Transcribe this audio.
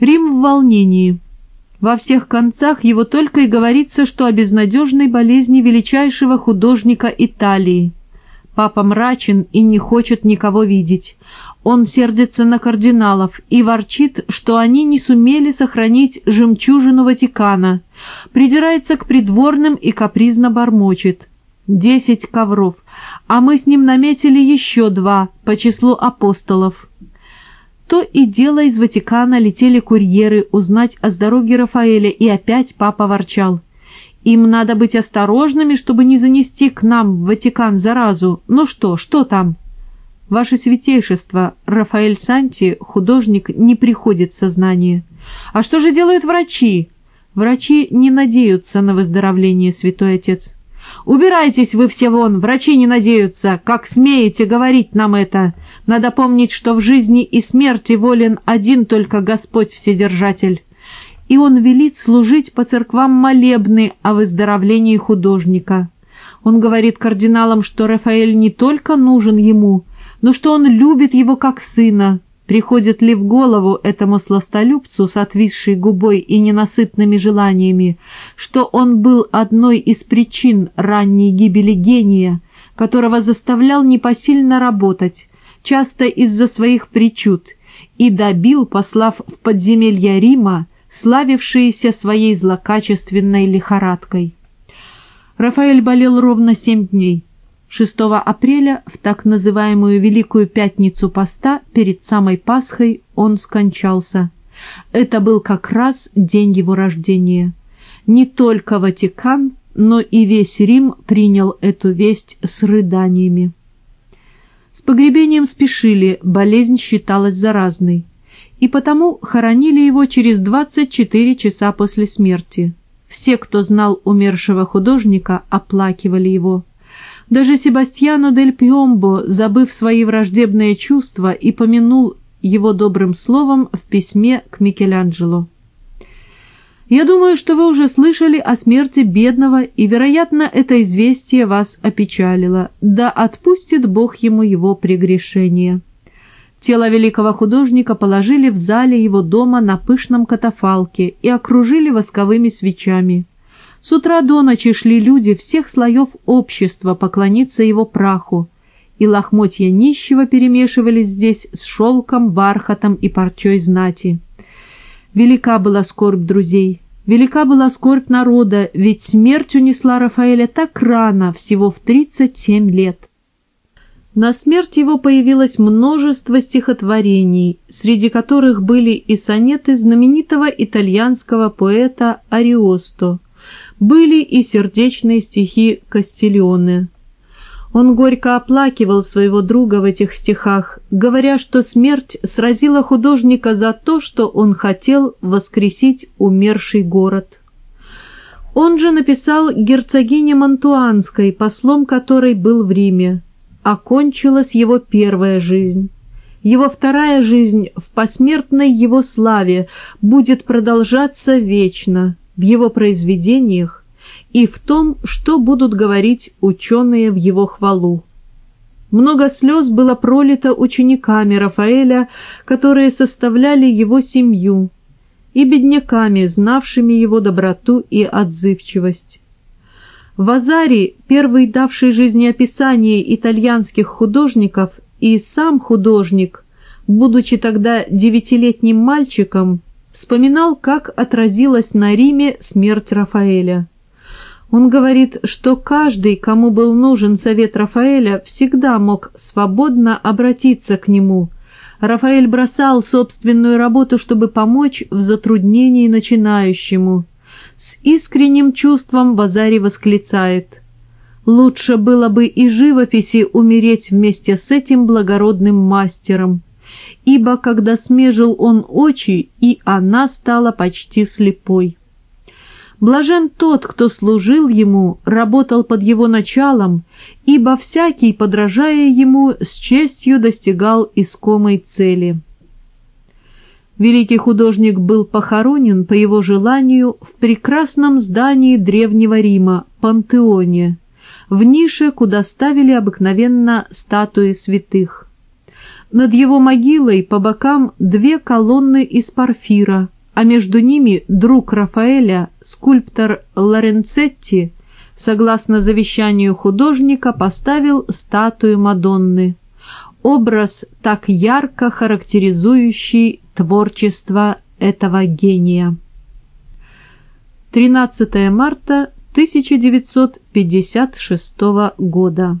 Рим в волнении. Во всех концах его только и говорится, что о безнадежной болезни величайшего художника Италии. Папа мрачен и не хочет никого видеть. Он сердится на кардиналов и ворчит, что они не сумели сохранить жемчужину Ватикана, придирается к придворным и капризно бормочет. Десять ковров, а мы с ним наметили еще два по числу апостолов. То и дело из Ватикана летели курьеры узнать о здоровье Рафаэля, и опять папа ворчал. Им надо быть осторожными, чтобы не занести к нам в Ватикан заразу. Ну что, что там? Ваше святейшество, Рафаэль Санти, художник, не приходит в сознание. А что же делают врачи? Врачи не надеются на выздоровление, святой отец. Убирайтесь вы все вон, врачи не надеются. Как смеете говорить нам это? Надо помнить, что в жизни и смерти волен один только Господь Вседержатель. И он велит служить по церквам молебны о выздоровлении художника. Он говорит кардиналам, что Рафаэль не только нужен ему, но что он любит его как сына. Приходит ли в голову этому сластолюбцу с отвисшей губой и ненасытными желаниями, что он был одной из причин ранней гибели гения, которого заставлял непосильно работать, часто из-за своих причуд, и добил, послав в подземелья Рима, славившиеся своей злокачественной лихорадкой. Рафаэль болел ровно семь дней. 6 апреля, в так называемую Великую Пятницу Поста, перед самой Пасхой, он скончался. Это был как раз день его рождения. Не только Ватикан, но и весь Рим принял эту весть с рыданиями. С погребением спешили, болезнь считалась заразной, и потому хоронили его через 24 часа после смерти. Все, кто знал умершего художника, оплакивали его. Даже Себастьяно дель Пьомбо, забыв свои враждебные чувства, и помянул его добрым словом в письме к Микеланджело. Я думаю, что вы уже слышали о смерти бедного, и, вероятно, это известие вас опечалило. Да отпустит Бог ему его прегрешение. Тело великого художника положили в зале его дома на пышном катафалке и окружили восковыми свечами. С утра до ночи шли люди всех слоев общества поклониться его праху, и лохмотья нищего перемешивались здесь с шелком, бархатом и парчой знати. Велика была скорбь друзей, велика была скорбь народа, ведь смерть унесла Рафаэля так рано, всего в тридцать семь лет. На смерть его появилось множество стихотворений, среди которых были и сонеты знаменитого итальянского поэта Ариосто – были и сердечные стихи Кастильоне. Он горько оплакивал своего друга в этих стихах, говоря, что смерть сразила художника за то, что он хотел воскресить умерший город. Он же написал герцогине Мантуанской, послом которой был в Риме. Окончилась его первая жизнь. Его вторая жизнь в посмертной его славе будет продолжаться вечно в его произведениях и в том, что будут говорить ученые в его хвалу. Много слез было пролито учениками Рафаэля, которые составляли его семью, и бедняками, знавшими его доброту и отзывчивость. Вазари, первый давший жизнеописание итальянских художников и сам художник, будучи тогда девятилетним мальчиком, вспоминал, как отразилась на Риме смерть Рафаэля. Он говорит, что каждый, кому был нужен совет Рафаэля, всегда мог свободно обратиться к нему. Рафаэль бросал собственную работу, чтобы помочь в затруднении начинающему. С искренним чувством Базари восклицает «Лучше было бы и живописи умереть вместе с этим благородным мастером» ибо когда смежил он очи, и она стала почти слепой. Блажен тот, кто служил ему, работал под его началом, ибо всякий, подражая ему, с честью достигал искомой цели. Великий художник был похоронен по его желанию в прекрасном здании Древнего Рима, Пантеоне, в нише, куда ставили обыкновенно статуи святых. Над его могилой по бокам две колонны из порфира, а между ними друг Рафаэля, скульптор Лоренцетти, согласно завещанию художника, поставил статую Мадонны. Образ, так ярко характеризующий творчество этого гения. 13 марта 1956 года.